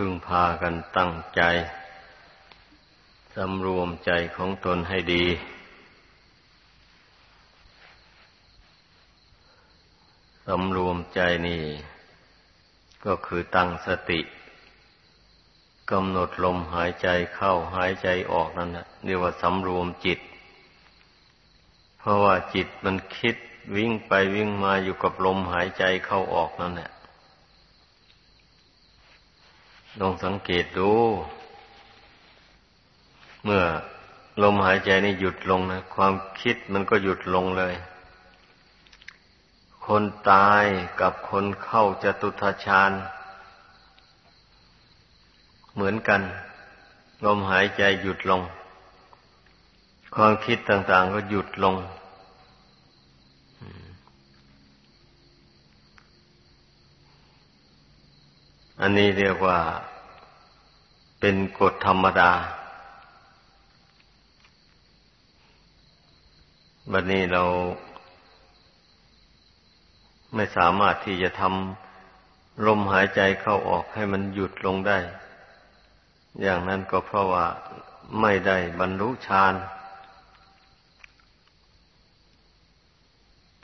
พึงพากันตั้งใจ สำรวมใจของตนให้ดี สำรวมใจนี่ ก็คือตั้งสติกำหนดลมหายใจเข้าหายใจออกนั่นนะเรียกว่าสำรวมจิต เพราะว่าจิตมันคิดวิ่งไปวิ่งมาอยู่กับลมหายใจเข้าออกนั่นแหละ ลองสังเกตดู เมื่อลมหายใจนี่หยุดลงนะ ความคิดมันก็หยุดลงเลย คนตายกับคนเข้าจตุทชาญเหมือนกัน ลมหายใจหยุดลง ความคิดต่างๆก็หยุดลง อันนี้เรียกว่าเป็นกฎธรรมดา บัดนี้เราไม่สามารถที่จะทำลมหายใจเข้าออกให้มันหยุดลงได้ อย่างนั้นก็เพราะว่าไม่ได้บรรลุฌาน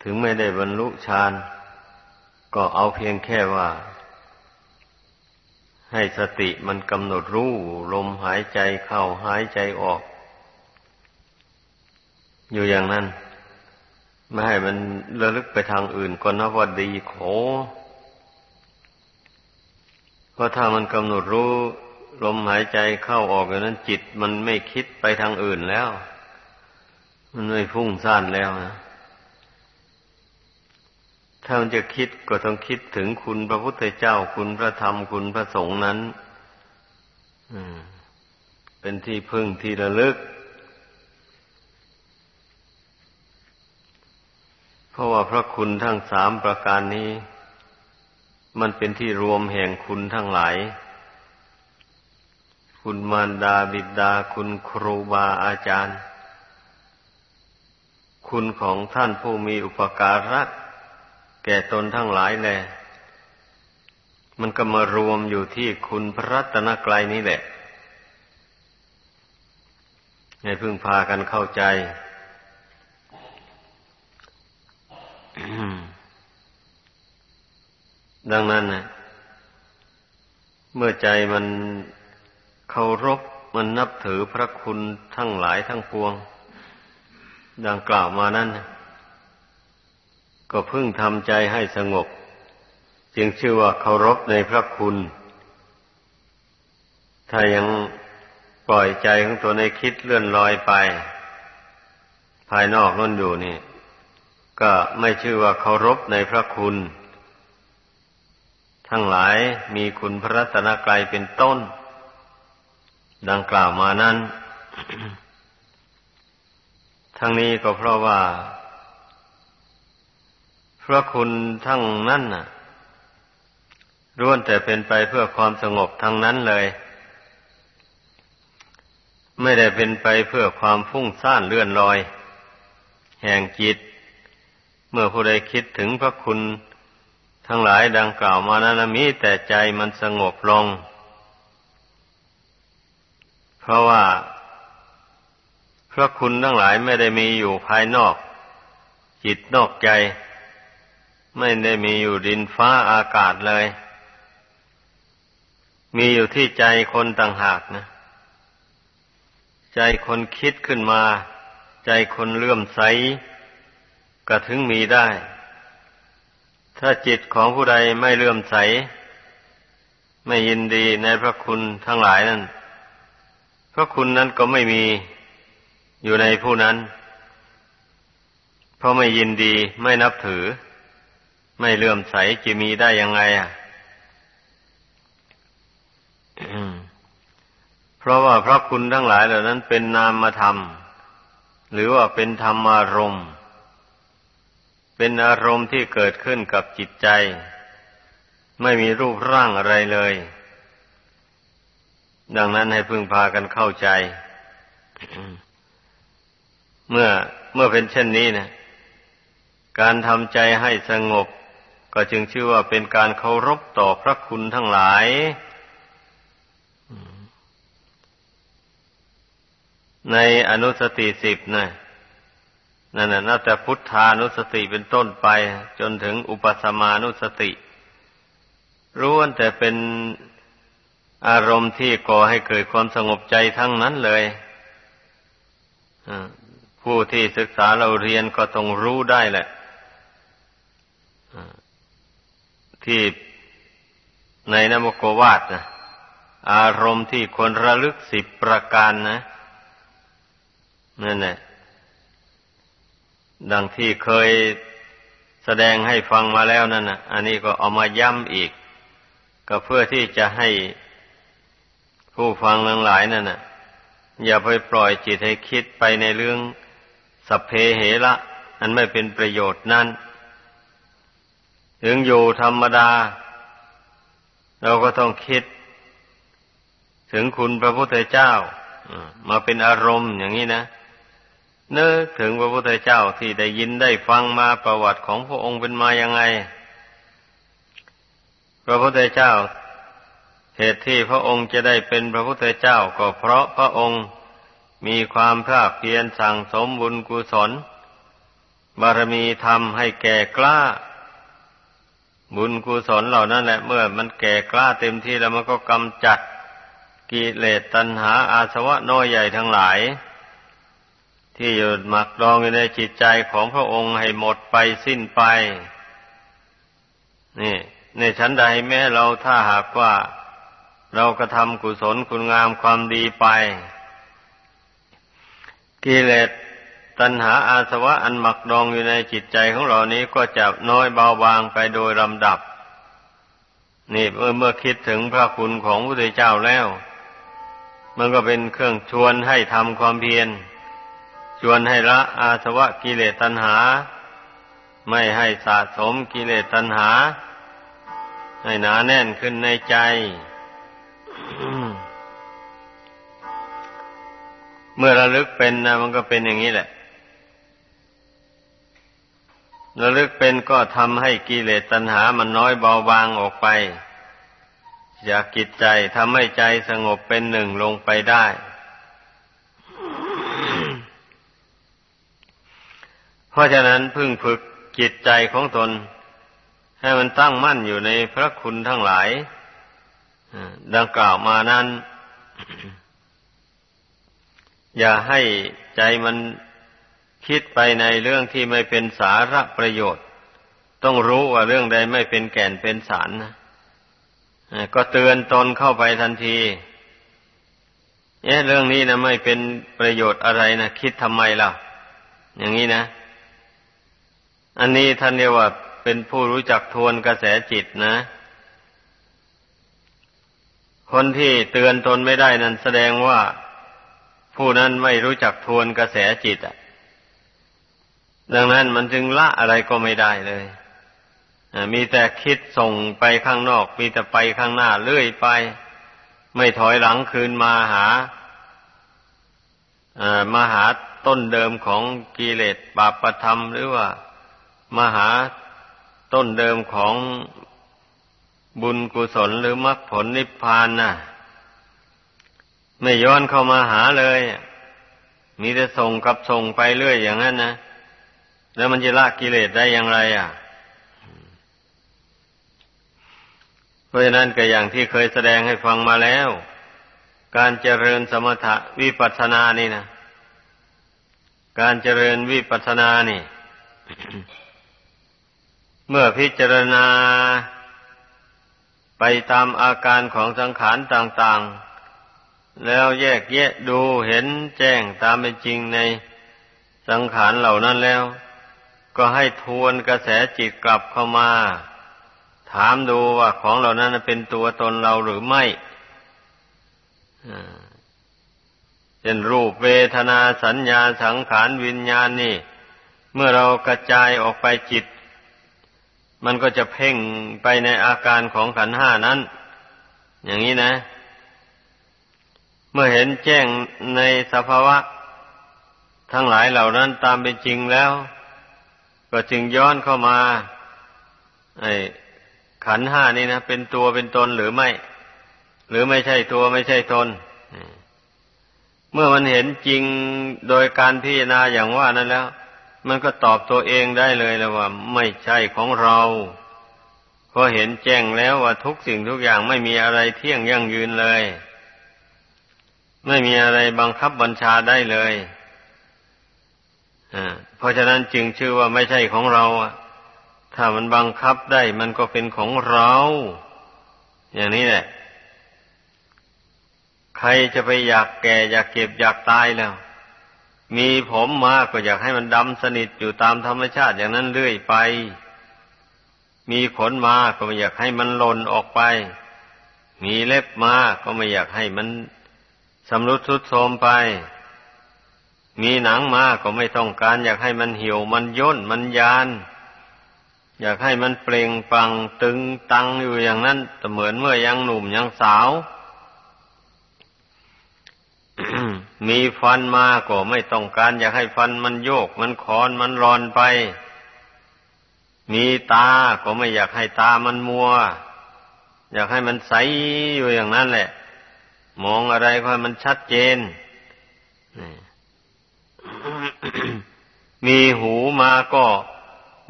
ถึงไม่ได้บรรลุฌาน ก็เอาเพียงแค่ว่า ให้สติมันกำหนดรู้ลมหายใจเข้าหายใจออก อยู่อย่างนั้น ไม่ให้มันระลึกไปทางอื่นก็นับว่าดีโขเพราะถ้ามันกำหนดรู้ลมหายใจเข้าออกอย่างนั้นจิตมันไม่คิดไปทางอื่นแล้ว มันไม่ฟุ้งซ่านแล้วนะ ถ้ามันจะคิดก็ต้องคิดถึงคุณพระพุทธเจ้าคุณพระธรรมคุณพระสงฆ์นั้นเป็นที่พึ่งที่ระลึก เพราะว่าพระคุณทั้งสามประการนี้ มันเป็นที่รวมแห่งคุณทั้งหลาย คุณมารดาบิดาคุณครูบาอาจารย์ คุณของท่านผู้มีอุปการะ แก่ตนทั้งหลายแล มันก็มารวมอยู่ที่คุณพระรัตนกรัยนี้แหละ ให้พึ่งพากันเข้าใจ ดังนั้นนะเมื่อใจมันเคารพมันนับถือพระคุณทั้งหลายทั้งปวง ดังกล่าวมานั้นนะ ก็พึ่งทำใจให้สงบ จึงชื่อว่าเคารพในพระคุณ ถ้ายังปล่อยใจของตัวในคิดเลื่อนลอยไป ภายนอกนั่นอยู่นี่ ก็ไม่ชื่อว่าเคารพในพระคุณ ทั้งหลายมีคุณพระรัตนกรัยเป็นต้น ดังกล่าวมานั้น ทั้งนี้ก็เพราะว่า พระคุณทั้งนั้นน่ะล้วนแต่เป็นไปเพื่อความสงบทั้งนั้นเลย ไม่ได้เป็นไปเพื่อความฟุ้งซ่านเลื่อนลอย แห่งจิต เมื่อผู้ใดคิดถึงพระคุณทั้งหลายดังกล่าวมานั้นมีแต่ใจมันสงบลง เพราะว่า พระคุณทั้งหลายไม่ได้มีอยู่ภายนอก จิตนอกใจ ไม่ได้มีอยู่ดินฟ้าอากาศเลย มีอยู่ที่ใจคนต่างหากนะ ใจคนคิดขึ้นมา ใจคนเลื่อมใส ก็ถึงมีได้ ถ้าจิตของผู้ใดไม่เลื่อมใส ไม่ยินดีในพระคุณทั้งหลายนั้น พระคุณนั้นก็ไม่มีอยู่ในผู้นั้น เพราะไม่ยินดีไม่นับถือ ไม่เลื่อมใสจะมีได้ยังไงอะเพราะว่าพระคุณทั้งหลายเหล่านั้นเป็นนามธรรม หรือว่าเป็นธรรมารมณ์เป็นอารมณ์ที่เกิดขึ้นกับจิตใจ ไม่มีรูปร่างอะไรเลย ดังนั้นให้พึงพากันเข้าใจ เมื่อเมื่อเป็นเช่นนี้นะการทำใจให้สงบ ก็จึงชื่อว่าเป็นการเคารพต่อพระคุณทั้งหลาย ในอนุสติสิบนะนั่นน่ะน่าจะพุทธานุสติเป็นต้นไป จนถึงอุปสมานุสติรู้วนแต่เป็นอารมณ์ที่ก่อให้เกิดความสงบใจทั้งนั้นเลยผู้ที่ศึกษาเราเรียนก็ต้องรู้ได้แหละ ที่ในนมโกวาดนะอารมณ์ที่คนระลึกสิบประการนะนั่นแหละดังที่เคยแสดงให้ฟังมาแล้วนั่นนะอันนี้ก็เอามาย้ำอีก ก็เพื่อที่จะให้ผู้ฟังทั้งหลายนั่นนะอย่าไปปล่อยจิตให้คิดไปในเรื่องสัพเพเหระอันไม่เป็นประโยชน์นั่น ถึงอยู่ธรรมดา เราก็ต้องคิด ถึงคุณพระพุทธเจ้ามาเป็นอารมณ์อย่างนี้นะนึกถึงพระพุทธเจ้าที่ได้ยินได้ฟังมาประวัติของพระองค์เป็นมายังไง พระพุทธเจ้า เหตุที่พระองค์จะได้เป็นพระพุทธเจ้าก็เพราะพระองค์มีความภาคเพียรสั่งสมบุญกุศล บารมีธรรมให้แก่กล้า บุญกุศลเหล่านั้นแหละเมื่อมันแก่กล้าเต็มที่แล้วมันก็กำจัดกิเลสตัณหาอาสวะน้อยใหญ่ทั้งหลาย ที่อยู่หมักดองอยู่ในจิตใจของพระองค์ให้หมดไปสิ้นไป นี่ในชั้นใดแม้เราถ้าหากว่าเรากระทำกุศลคุณงามความดีไป กิเลส ตัณหาอาสวะอันหมักดองอยู่ในจิตใจของเรานี้ก็จะน้อยเบาบางไปโดยลำดับ นี่เมื่อเมื่อคิดถึงพระคุณของพระพุทธเจ้าแล้ว มันก็เป็นเครื่องชวนให้ทำความเพียร ชวนให้ละอาสวะกิเลสตัณหา ไม่ให้สะสมกิเลสตัณหา ให้หนาแน่นขึ้นในใจเมื่อระลึกเป็นนะมันก็เป็นอย่างนี้แหละ ระลึกเป็นก็ทำให้กิเลสตัณหามันน้อยเบาบางออกไป จากกิจใจทำให้ใจสงบเป็นหนึ่งลงไปได้ เพราะฉะนั้นพึ่งฝึกจิตใจของตน ให้มันตั้งมั่นอยู่ในพระคุณทั้งหลายดังกล่าวมานั้น อย่าให้ใจมัน คิดไปในเรื่องที่ไม่เป็นสาระประโยชน์ ต้องรู้ว่าเรื่องใดไม่เป็นแก่นเป็นสารนะก็เตือนตนเข้าไปทันทีเอ๊ะเรื่องนี้นะไม่เป็นประโยชน์อะไรนะคิดทำไมล่ะ อย่างนี้นะ อันนี้ท่านเรียกว่าเป็นผู้รู้จักทวนกระแสจิตนะ คนที่เตือนตนไม่ได้นั้นแสดงว่า ผู้นั้นไม่รู้จักทวนกระแสจิตอะ ดังนั้นมันจึงละอะไรก็ไม่ได้เลยมีแต่คิดส่งไปข้างนอก มีแต่ไปข้างหน้าเลื่อยไป ไม่ถอยหลังคืนมาหามาหาต้นเดิมของกิเลสบาปธรรม หรือว่ามาหาต้นเดิมของบุญกุศลหรือมรรคผลนิพพานน่ะ ไม่ย้อนเข้ามาหาเลย มีแต่ส่งกับส่งไปเรื่อยอย่างนั้นนะ แล้วมันจะละกิเลสได้อย่างไรอะ เพราะฉะนั้นก็อย่างที่เคยแสดงให้ฟังมาแล้ว การเจริญสมถะวิปัสสนานี่นะการเจริญวิปัสสนานี่ เมื่อพิจารณาไปตามอาการของสังขารต่าง ๆ แล้วแยกแยะดูเห็นแจ้งตามเป็นจริงในสังขารเหล่านั้นแล้ว ก็ให้ทวนกระแสจิตกลับเข้ามา ถามดูว่าของเหล่านั้นเป็นตัวตนเราหรือไม่เช่นรูปเวทนาสัญญาสังขารวิญญาณนี่ เมื่อเรากระจายออกไปจิต มันก็จะเพ่งไปในอาการของขันห้านั้น อย่างนี้นะ เมื่อเห็นแจ้งในสภาวะ ทั้งหลายเหล่านั้นตามเป็นจริงแล้ว ก็จึงย้อนเข้ามาไอ้ขันห้านี่นะเป็นตัวเป็นตนหรือไม่ หรือไม่ใช่ตัวไม่ใช่ตนเมื่อมันเห็นจริงโดยการพิจารณาอย่างว่านั้นแล้ว มันก็ตอบตัวเองได้เลยแล้วว่า ไม่ใช่ของเราพอเห็นแจ้งแล้วว่าทุกสิ่งทุกอย่างไม่มีอะไรเที่ยงยั่งยืนเลย ไม่มีอะไรบังคับบัญชาได้เลย ราะฉะนั้นจึงชื่อว่าไม่ใช่ของเราถ้ามันบังคับได้มันก็เป็นของเรา อย่างนี้แหละ ใครจะไปอยากแก่ อยากเก็บอยากตายแล้ว มีผมมาก็อยากให้มันดำสนิทอยู่ตามธรรมชาติอย่างนั้นเรื่อยไป มีขนมาก็ไม่อยากให้มันหล่นออกไป มีเล็บมาก็ไม่อยากให้มันสำรุดทุดโทรมไป มีหนังมาก็ไม่ต้องการ อยากให้มันเหี่ยวมันย่นมันยาน อยากให้มันเปล่งปังตึงตังอยู่อย่างนั้นเหมือนเมื่อยังหนุ่มยังสาว มีฟันมาก็ไม่ต้องการ อยากให้ฟันมันโยก มันคอนมันรอนไป มีตาก็ไม่อยากให้ตามันมัว อยากให้มันใสอยู่อย่างนั้นแหละ มองอะไรก็ให้มันชัดเจน มีหูมาก็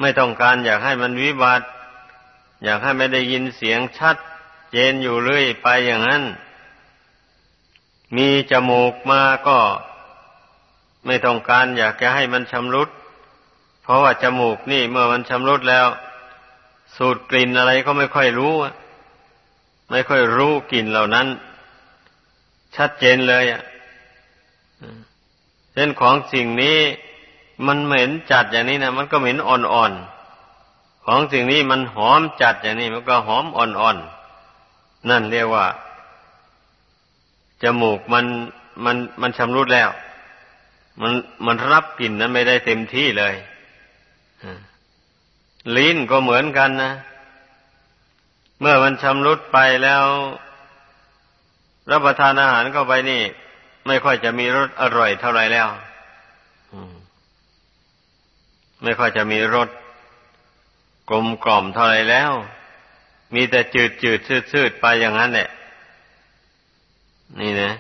ไม่ต้องการอยากให้มันวิบัติ อยากให้ไม่ได้ยินเสียงชัดเจนอยู่เรื่อยไปอย่างนั้น มีจมูกมาก็ไม่ต้องการอยากจะให้มันชำรุด เพราะว่าจมูกนี่เมื่อมันชำรุดแล้ว สูดกลิ่นอะไรก็ไม่ค่อยรู้ ไม่ค่อยรู้กลิ่นเหล่านั้น ชัดเจนเลยอะเช่นของสิ่งนี้ มันเหม็นจัดอย่างนี้นะมันก็เหม็นอ่อนๆของสิ่งนี้มันหอมจัดอย่างนี้ มันก็หอมอ่อนๆนั่นเรียกว่าจมูกมันมันมันชำรุดแล้ว มันมันรับกลิ่นนั้นไม่ได้เต็มที่เลยลิ้นก็เหมือนกันนะ เมื่อมันชำรุดไปแล้ว รับประทานอาหารเข้าไปนี่ ไม่ค่อยจะมีรสอร่อยเท่าไรแล้ว ไม่ค่อยจะมีรสกลมกล่อมเท่าไรแล้ว มีแต่จืดจืดชืดชืดไปอย่างนั้นแหละ นี่นะ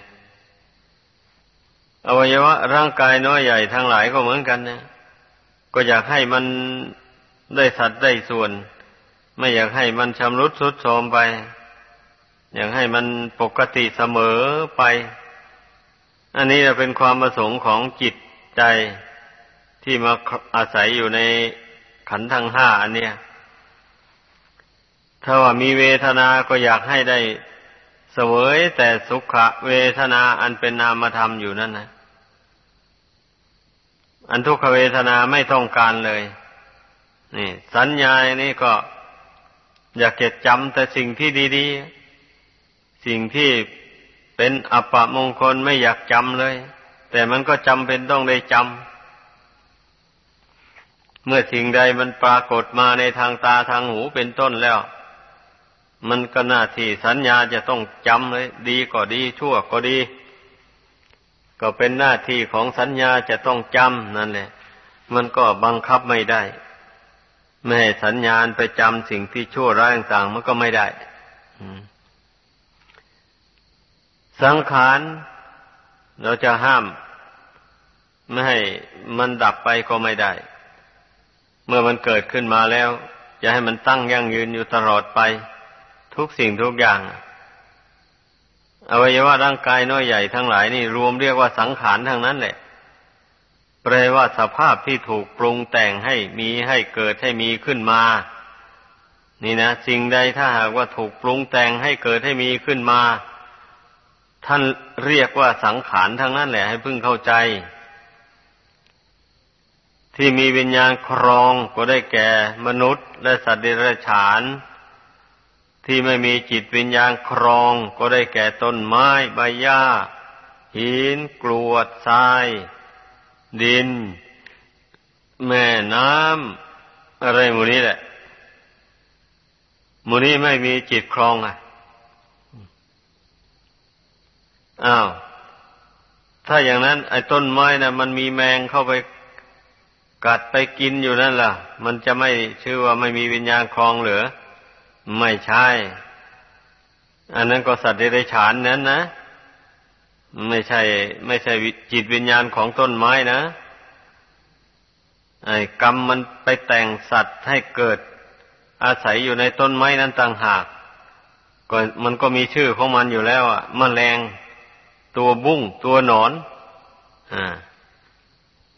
อวัยวะร่างกายน้อยใหญ่ทั้งหลายก็เหมือนกันนะก็อยากให้มันได้สัดได้ส่วน ไม่อยากให้มันชำรุดทรุดโทรมไป อยากให้มันปกติเสมอไป อันนี้เป็นความประสงค์ของจิตใจ ที่มาอาศัยอยู่ในขันธ์ทั้งห้าอันเนี้ยถ้าว่ามีเวทนาก็อยากให้ได้เสวยแต่สุขเวทนาอันเป็นนามธรรมอยู่นั่นนะอันทุกขเวทนาไม่ต้องการเลย นี่ สัญญานี่ก็อยากเก็บจำแต่สิ่งที่ดีๆ สิ่งที่เป็นอัปปมงคลไม่อยากจำเลย แต่มันก็จำเป็นต้องได้จำ เมื่อสิ่งใดมันปรากฏมาในทางตาทางหูเป็นต้นแล้ว มันก็หน้าที่สัญญาจะต้องจำเลย ดีก็ดีชั่วก็ดี ก็เป็นหน้าที่ของสัญญาจะต้องจำนั่นแหละ มันก็บังคับไม่ได้ ไม่ให้สัญญาไปจำสิ่งที่ชั่วร้ายต่างๆมันก็ไม่ได้สังขารเราจะห้าม ไม่ให้มันดับไปก็ไม่ได้ เมื่อมันเกิดขึ้นมาแล้ว จะให้มันตั้งยั่งยืนอยู่ตลอดไป ทุกสิ่งทุกอย่าง อวัยวะร่างกายน้อยใหญ่ทั้งหลายนี่รวมเรียกว่าสังขารทั้งนั้นแหละแปลว่าสภาพที่ถูกปรุงแต่งให้มีให้เกิดให้มีขึ้นมา นี่นะสิ่งใดถ้าหากว่าถูกปรุงแต่งให้เกิดให้มีขึ้นมา ท่านเรียกว่าสังขารทั้งนั้นแหละให้พึ่งเข้าใจ ที่มีวิญญาณครองก็ได้แก่มนุษย์ และสัตว์เดรัจฉาน ที่ไม่มีจิตวิญญาณครอง ก็ได้แก่ต้นไม้ใบหญ้า หินกรวดทราย ดิน แม่น้ำอะไรหมูนี้แหละหมูนี้ไม่มีจิตครองอะอ้าวถ้าอย่างนั้น ไอ้ต้นไม้นะ่ะ มันมีแมงเข้าไป กัดไปกินอยู่นั่นล่ะ มันจะไม่ชื่อว่าไม่มีวิญญาณคลองเหรือไม่ใช่ อันนั้นก็สัตว์เดรัจฉานนั้นนะ ไม่ใช่ ไม่ใช่จิตวิญญาณของต้นไม้นะไอ้กรรมมันไปแต่งสัตว์ให้เกิด อาศัยอยู่ในต้นไม้นั้นต่างหากก็มันก็มีชื่อของมันอยู่แล้วอะมแมลงตัวบุ้งตัวหนอน อ่า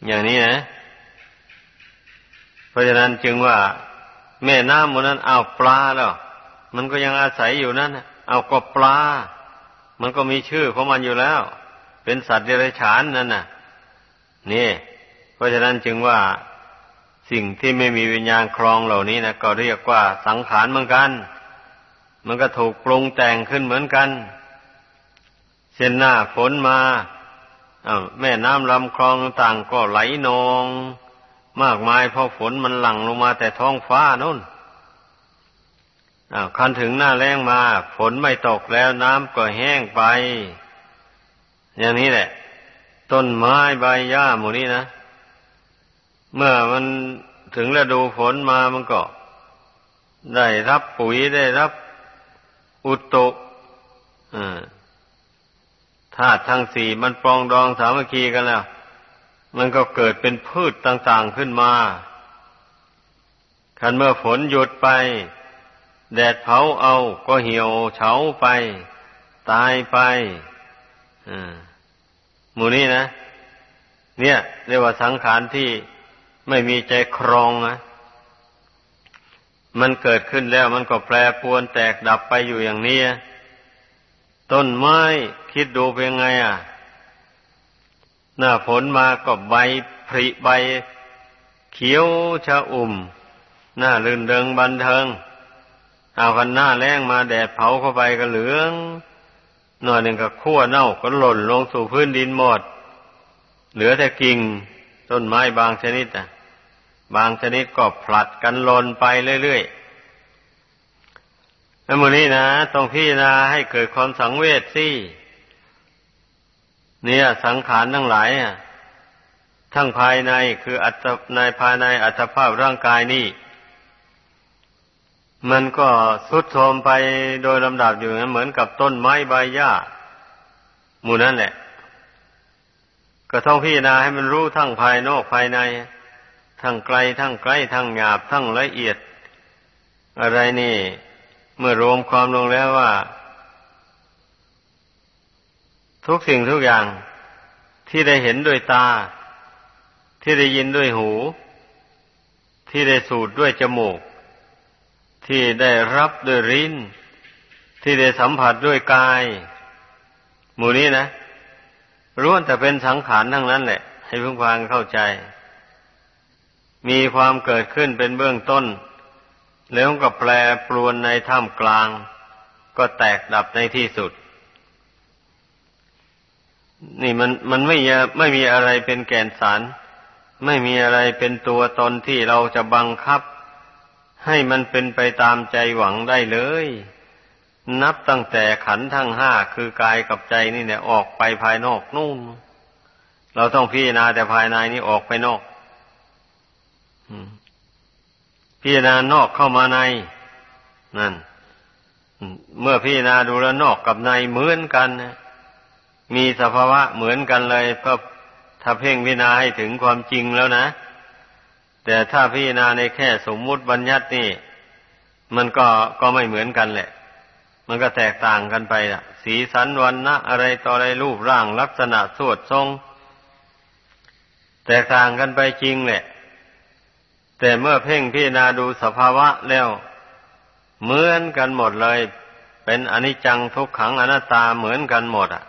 อย่างนี้นะ ราะฉะนั้นจึงว่าแม่น้ำมันนั้นเอาปลาแล้วมันก็ยังอาศัยอยู่นั่นเอาก็ปลา มันก็มีชื่อของมันอยู่แล้ว เป็นสัตว์เดรัจฉานนั่นน่ะ นี่ เพราะฉะนั้นจึงว่าสิ่งที่ไม่มีวิญญาณครองเหล่านี้นะก็เรียกว่าสังขารเหมือนกัน มันก็ถูกปรุงแต่งขึ้นเหมือนกัน เช่นหน้าฝนมาแม่น้ำลำคลองต่างก็ไหลนอง มากมายเพราะฝนมันหลั่งลงมาแต่ท้องฟ้านู่นคันถึงหน้าแรงมา ฝนไม่ตกแล้วน้ำก็แห้งไป อย่างนี้แหละ ต้นไม้ใบหญ้าหมู่นี้นะ เมื่อมันถึงฤดูฝนมามันก็ ได้รับปุ๋ยได้รับอุตุธาตุทั้งสี่มันปรองดองสามัคคีกันแล้ว มันก็เกิดเป็นพืชต่างๆขึ้นมา คันเมื่อฝนหยุดไป แดดเผาเอาก็เหี่ยวเฉาไป ตายไปหมู่นี้นะ เนี่ย เรียกว่าสังขารที่ไม่มีใจครองนะมันเกิดขึ้นแล้วมันก็แปรปวนแตกดับไปอยู่อย่างนี้ ต้นไม้คิดดูเป็นไง อะ หน้าฝนมาก็ใบผริใบ เขียวชะอุ่ม หน้าลื่นเริงบันเทิง เอากันหน้าแรงมาแดดเผาเข้าไปก็เหลือง หน่อยหนึ่งก็ขั้วเน่าก็หล่นลงสู่พื้นดินหมด เหลือแต่กิ่งต้นไม้บางชนิดอะบางชนิดก็ผลัดกันหล่นไปเรื่อยๆแล้วมือนี้นะต้องพิจารณาให้เกิดความสังเวชสิ เนี่ย สังขารทั้งหลายอะทั้งภายในคืออัตในภายในอัตภาพร่างกายนี่ มันก็สุดโทมไปโดยลำดับอยู่เหมือนกับต้นไม้ใบหญ้าหมู่นั่นแหละ ก็ต้องพิจารณาให้มันรู้ทั้งภายนอกภายใน ทั้งไกลทั้งใกล้ทั้งหยาบทั้งละเอียด อะไรนี่ เมื่อรวมความลงแล้วว่า ทุกสิ่งทุกอย่างที่ได้เห็นด้วยตา ที่ได้ยินด้วยหู ที่ได้สูดด้วยจมูก ที่ได้รับด้วยริ้น ที่ได้สัมผัสด้วยกาย หมู่นี้นะร้วนแต่เป็นสังขารทั้งนั้นแหละ ให้พึ่งพางเข้าใจ มีความเกิดขึ้นเป็นเบื้องต้น แล้วก็แปรปรวนในถ้ำกลาง ก็แตกดับในที่สุด นี่มันมันไม่ไม่มีอะไรเป็นแก่นสาร ไม่มีอะไรเป็นตัวตนที่เราจะบังคับ ให้มันเป็นไปตามใจหวังได้เลย นับตั้งแต่ขันทั้งห้าคือกายกับใจนี่เนี่ยออกไปภายนอกนู่น เราต้องพิจารณาแต่ภายในนี่ออกไปนอกพิจารณานอกเข้ามาในนั่นเมื่อพิจารณาดูแลนอกกับในเหมือนกันนะ มีสภาวะเหมือนกันเลยเพื่อถ้าเพ่งพิจารณาให้ถึงความจริงแล้วนะ แต่ถ้าพิจารณาในแค่สมมุติบัญญัตินี่ มันก็ก็ไม่เหมือนกันแหละ มันก็แตกต่างกันไปละสีสันวันนะอะไรต่ออะไรรูปร่างลักษณะสวดทรง แตกต่างกันไปจริงแหละ แต่เมื่อเพ่งพิจารณาดูสภาวะแล้ว เหมือนกันหมดเลย เป็นอนิจจังทุกขังอนัตตาเหมือนกันหมดอะ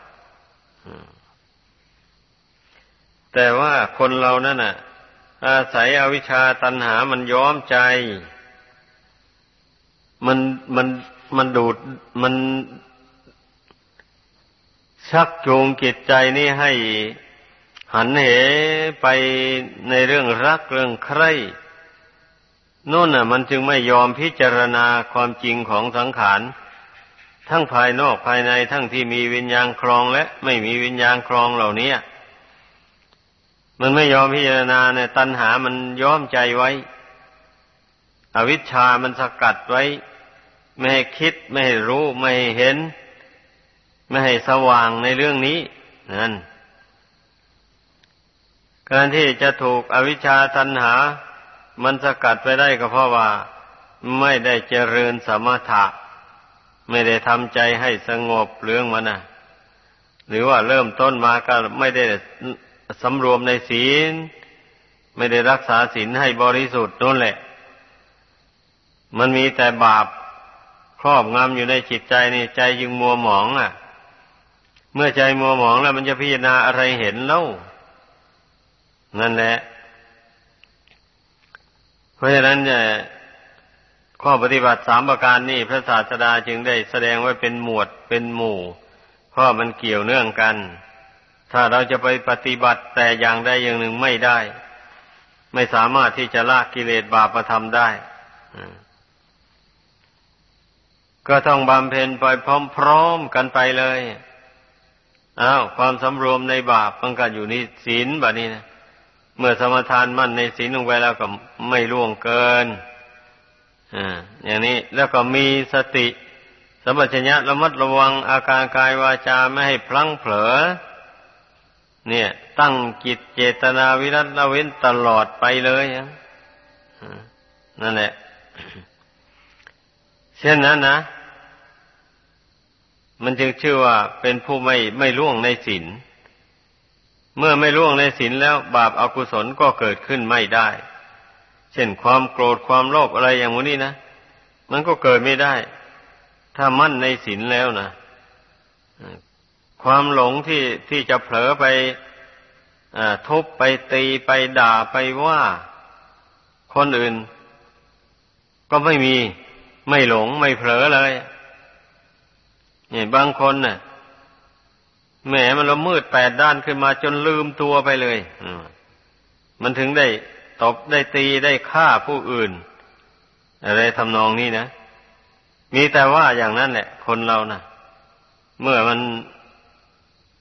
แต่ว่าคนเรานั่นน่ะ อาศัยอวิชชาตันหามันย้อมใจ มันมันมันดูดมันชักจูงจิตใจนี่ให้หันเหไปในเรื่องรักเรื่องใคร่นู่นน่ะ มันจึงไม่ยอมพิจารณาความจริงของสังขาร ทั้งภายนอกภายในทั้งที่มีวิญญาณครองและไม่มีวิญญาณครองเหล่านี้มันไม่ยอมพิจารณาเนี่ยตัณหามันย้อมใจไว้ อวิชชามันสกัดไว้ ไม่ให้คิดไม่ให้รู้ไม่ให้เห็น ไม่ให้สว่างในเรื่องนี้นั่นการที่จะถูกอวิชชาตันหา มันสกัดไปได้ก็เพราะว่า ไม่ได้เจริญสมถะ ไม่ได้ทำใจให้สงบเรื่องมันนะหรือว่าเริ่มต้นมาก็ไม่ได้สำรวมในศีล ไม่ได้รักษาศีลให้บริสุทธิ์นั่นแหละ มันมีแต่บาปครอบงำอยู่ในจิตใจนี่ใจยึงมัวหมองอะ เมื่อใจมัวหมองแล้วมันจะพิจารณาอะไรเห็นเล่านั่นแหละ เพราะฉะนั้นเนี่ย ข้อปฏิบัติสามประการนี่พระศาสดาจึงได้แสดงไว้เป็นหมวดเป็นหมู่ เพราะมันเกี่ยวเนื่องกัน ถ้าเราจะไปปฏิบัติแต่อย่างใดอย่างหนึ่งไม่ได้ ไม่สามารถที่จะละกิเลสบาปมาทำได้ก็ต้องบำเพ็ญไปพร้อมๆกันไปเลยอ้าวความสำรวมในบาปมันก็อยู่ในศีลแบบนี้นะเมื่อสมทานมั่นในศีลลงไปแล้วก็ไม่ล่วงเกิน อ่าอย่างนี้แล้วก็มีสติสัมปชัญญะระมัดระวังอาการกายวาจาไม่ให้พลั้งเผลอ เนี่ย ตั้งจิตเจตนาวิรัตละเว้นตลอดไปเลยนั่นแหละเช่นนั้นนะ มันจึงชื่อว่าเป็นผู้ไม่ไม่ล่วงในศีลเมื่อไม่ล่วงในศีลแล้ว บาปอากุศลก็เกิดขึ้นไม่ได้ ช่นความโกรธความโลภอะไรอย่างนี้นะมันก็เกิดไม่ได้ ถ้ามั่นในศีลแล้วนะความหลงที่ที่จะเผลอไปทุบไปตีไปด่าไปว่า คนอื่น ก็ไม่มีไม่หลงไม่เผลอเลยเนี่ยบางคนน่ะแหมมันละมืดแปดด้านขึ้นมาจนลืมตัวไปเลยมันถึงได้ ตบได้ตีได้ฆ่าผู้อื่น อะไรทำนองนี้นะ มีแต่ว่าอย่างนั้นแหละ คนเรานะ่ะเมื่อมัน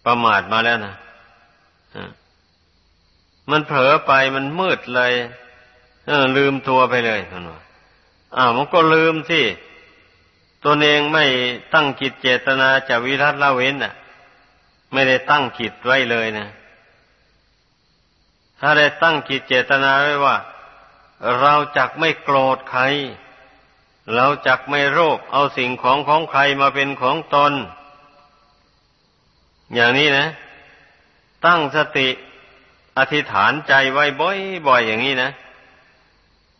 ประมาทมาแล้วนะมันเผลอไปมันมืดเลยลืมตัวไปเลยคนว่าอ้าวมันก็ลืมสิตนเองไม่ตั้งจิตเจตนาจะวิรัตละเว้นอะ ไม่ได้ตั้งจิตไว้เลยนะ ถ้าได้ตั้งจิตเจตนาไว้ว่า เราจักไม่โกรธใคร เราจักไม่โรคเอาสิ่งของของใครมาเป็นของตน อย่างนี้นะ ตั้งสติอธิษฐานใจไว้บ่อยๆอย่างนี้นะ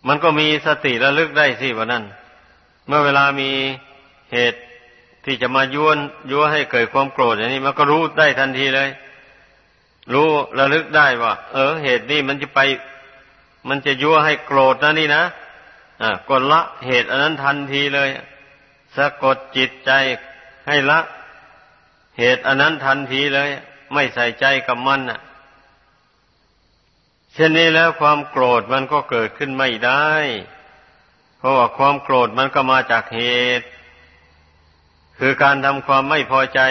มันก็มีสติระลึกได้สิวันนั้น เมื่อเวลามีเหตุที่จะมายวนยั่วให้เกิดความโกรธอย่างนี้มันก็รู้ได้ทันทีเลย รู้ระลึกได้ว่า เออ เหตุนี้มันจะไป มันจะยั่วให้โกรธนะนี่นะอ่ากดละเหตุอันนั้นทันทีเลยสะกดจิตใจให้ละ เหตุอันนั้นทันทีเลย ไม่ใส่ใจกับมันอะเช่นนี้แล้วความโกรธมันก็เกิดขึ้นไม่ได้ เพราะว่าความโกรธมันก็มาจากเหตุ คือการทำความไม่พอใจ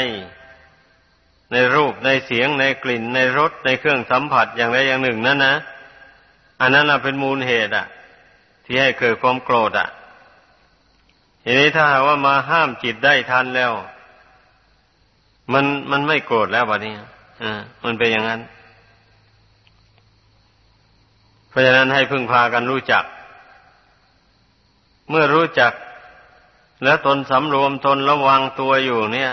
ในรูปในเสียงในกลิ่น ในรสในเครื่องสัมผัสอย่างใดอย่างหนึ่งนั่นนะอันนั้นเป็นมูลเหตุอะ ที่ให้เกิดความโกรธอะทีนี้ถ้าว่ามาห้ามจิตได้ทันแล้ว มันมันไม่โกรธแล้ววันนี้อ่ามันเป็นอย่างนั้น เพราะฉะนั้นให้พึ่งพากันรู้จัก เมื่อรู้จัก แล้วตนสำรวมตนระวังตัวอยู่เนี่ย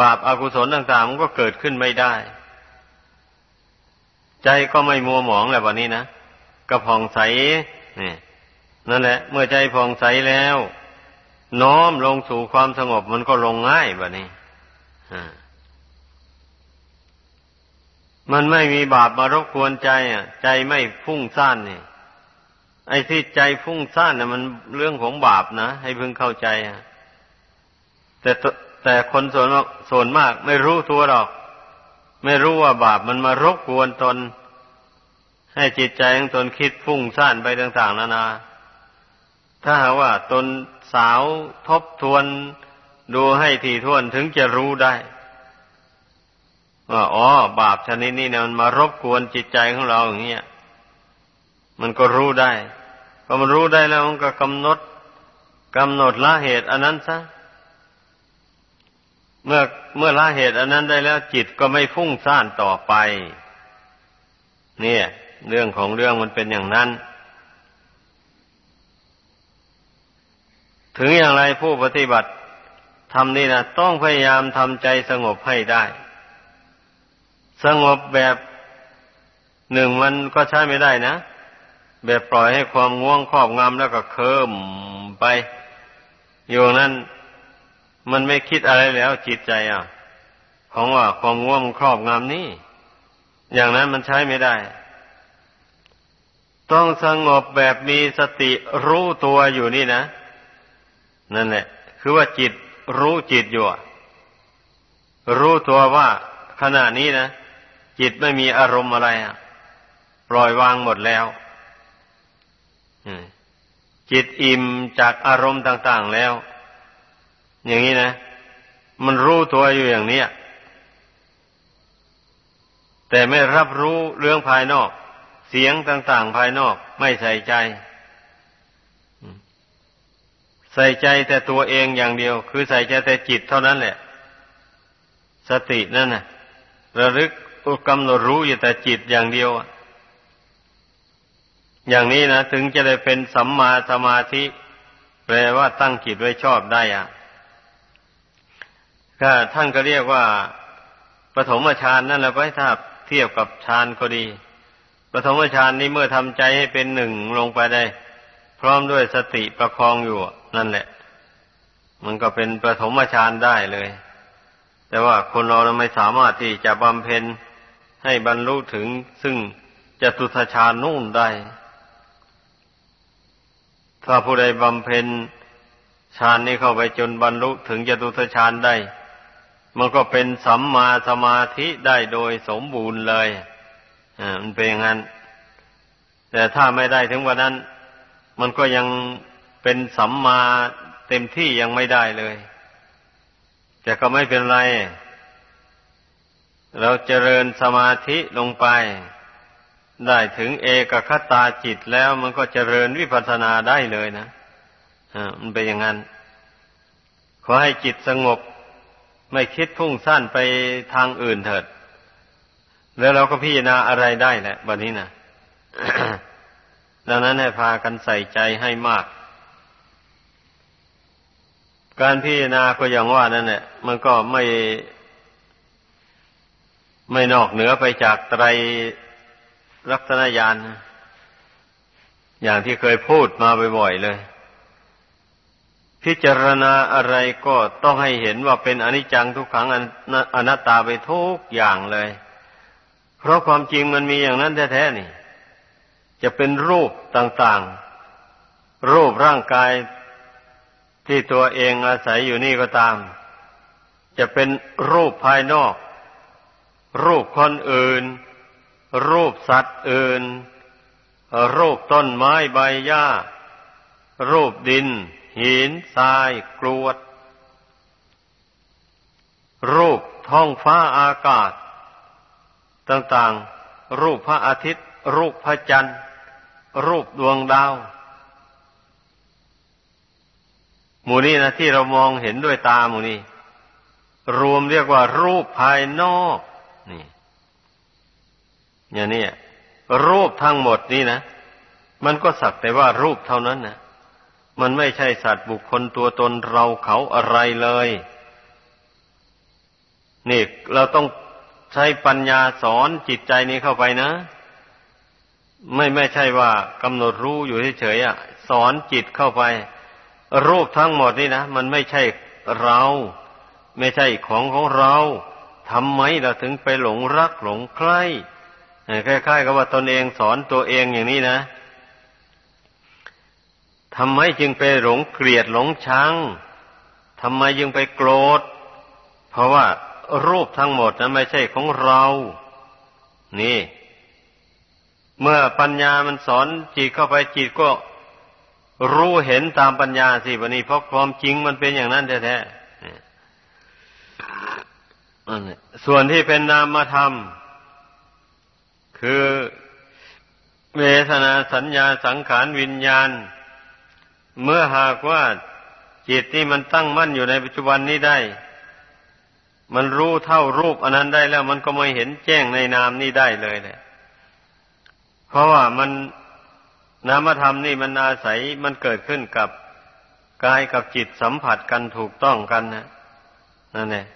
บาปอากุศลต่างๆ มันก็เกิดขึ้นไม่ได้ ใจก็ไม่มัวหมองแหละวันนี้นะก็ผ่องใสนี่นั่นแหละ เมื่อใจผ่องใสแล้ว น้อมลงสู่ความสงบมันก็ลงง่ายแบบนี้มันไม่มีบาปมารบกวนใจ อะ ใจไม่พุ่งซ่านนี่ไอ้ที่ใจฟุ้งซ่านน่ะมันเรื่องของบาปนะให้พึงเข้าใจอะแต่ แต่คนส่วนส่วนมากไม่รู้ตัวหรอก ไม่รู้ว่าบาปมันมารบกวนตน ให้จิตใจของตนคิดฟุ้งซ่านไปต่างๆนานา ถ้าหากว่าตนสาวทบทวนดูให้ถี่ถ้วนถึงจะรู้ได้ว่าอ๋อบาปชนิดนี้เนี่ยมันมารบกวนจิตใจของเราอย่างเงี้ยมันก็รู้ได้พอมันรู้ได้แล้วมันก็กำหนดกำหนดละเหตุ อันนั้นซะ เมื่อเมื่อละเหตุอันนั้นได้แล้วจิตก็ไม่ฟุ้งซ่านต่อไป เนี่ย เรื่องของเรื่องมันเป็นอย่างนั้น ถึงอย่างไรผู้ปฏิบัติทำนี่นะต้องพยายามทำใจสงบให้ได้ สงบแบบหนึ่งมันก็ใช้ไม่ได้นะ แบบปล่อยให้ความง่วงครอบงำแล้วก็เคิมไป อยู่นั้น มันไม่คิดอะไรแล้วจิตใจอะ ของว่าความง่วงครอบงำนี่ อย่างนั้นมันใช้ไม่ได้ ต้องสงบแบบมีสติรู้ตัวอยู่นี่นะ นั่นแหละ คือว่าจิตรู้จิตอยู่รู้ตัวว่าขณะนี้นะ จิตไม่มีอารมณ์อะไรอะ ปล่อยวางหมดแล้วจิตอิ่มจากอารมณ์ต่าง ๆแล้ว อย่างนี้นะ มันรู้ตัวอยู่อย่างนี้แต่ไม่รับรู้เรื่องภายนอก เสียงต่างๆภายนอกไม่ใส่ใจ ใส่ใจแต่ตัวเองอย่างเดียว คือใส่ใจแต่จิตเท่านั้นแหละ สตินั่นนะระลึกกำหนดรู้อยู่แต่จิตอย่างเดียวอย่างนี้นะถึงจะได้เป็นสัมมาสมาธิแปลว่าตั้งจิตไว้ชอบได้อะ ก็ท่านก็เรียกว่าปฐมฌานนั่นแหละไปถ้าเทียบกับฌานก็ดีปฐมฌานนี้เมื่อทำใจให้เป็นหนึ่งลงไปได้ พร้อมด้วยสติประคองอยู่นั่นแหละ มันก็เป็นปฐมฌานได้เลย แต่ว่าคนเราไม่สามารถที่จะบำเพ็ญให้บรรลุถึงซึ่งจตุทฌานนู่นได้ ถ้าผู้ใดบำเพ็ญฌานนี้เข้าไปจนบรรลุถึงจตุทฌานได้ มันก็เป็นสัมมาสมาธิได้โดยสมบูรณ์เลยอ่ามันเป็นอย่างนั้น แต่ถ้าไม่ได้ถึงวันนั้น มันก็ยังเป็นสัมมาเต็มที่ยังไม่ได้เลย แต่ก็ไม่เป็นไร เราเจริญสมาธิลงไป ได้ถึงเอกคตาจิตแล้วมันก็เจริญวิปัสสนาได้เลยนะอ่ามันเป็นอย่างนั้น ขอให้จิตสงบ ไม่คิดพุ่งสั้นไปทางอื่นเถิด แล้วเราก็พิจารณาอะไรได้แหละบัดนี้นะดังนั้นให้พากันใส่ใจให้มาก การพิจารณาก็อย่างว่านั่นแหละมันก็ไม่ ไม่นอกเหนือไปจากไตรลักษณญาณอย่างที่เคยพูดมาบ่อยๆเลย พิจารณาอะไรก็ต้องให้เห็นว่าเป็นอนิจจังทุกขังอนัตตาไปทุกอย่างเลย เพราะความจริงมันมีอย่างนั้นแท้ๆนี่ จะเป็นรูปต่างๆ รูปร่างกายที่ตัวเองอาศัยอยู่นี่ก็ตาม จะเป็นรูปภายนอก รูปคนอื่น รูปสัตว์อื่น รูปต้นไม้ใบหญ้า รูปดิน หินทรายกรวด รูปท้องฟ้าอากาศ ต่างๆ รูปพระอาทิตย์ รูปพระจันทร์ รูปดวงดาว หมู่นี้นะที่เรามองเห็นด้วยตาหมู่นี้ รวมเรียกว่ารูปภายนอกนี่อย่างนี้รูปทั้งหมดนี่นะ มันก็สักแต่ว่ารูปเท่านั้นนะ มันไม่ใช่สัตว์บุคคลตัวตนเราเขาอะไรเลย นี่เราต้องใช้ปัญญาสอนจิตใจนี้เข้าไปนะ ไม่ไม่ใช่ว่ากำหนดรู้อยู่เฉยๆอะ สอนจิตเข้าไป รูปทั้งหมดนี่นะ มันไม่ใช่เรา ไม่ใช่ของของเราทำไมเราถึงไปหลงรักหลงใคร่คล้ายๆกับว่าตนเองสอนตัวเองอย่างนี้นะ ทำไมจึงไปหลงเกลียดหลงชังทำไมจึงไปโกรธ เพราะว่ารูปทั้งหมดนั้นไม่ใช่ของเรา นี่ เมื่อปัญญามันสอนจิตเข้าไปจิตก็รู้เห็นตามปัญญาสิวันนี้เพราะความจริงมันเป็นอย่างนั้นแท้ๆส่วนที่เป็นนามธรรม คือเวทนาสัญญาสังขารวิญญาณ เมื่อหากว่าจิตนี่มันตั้งมั่นอยู่ในปัจจุบันนี้ได้ มันรู้เท่ารูปอันนั้นได้แล้ว มันก็ไม่เห็นแจ้งในนามนี่ได้เลยแหละเพราะว่ามันนามธรรมนี่มันอาศัยมันเกิดขึ้นกับกายกับจิตสัมผัสกันถูกต้องกันนะนั่นแหละ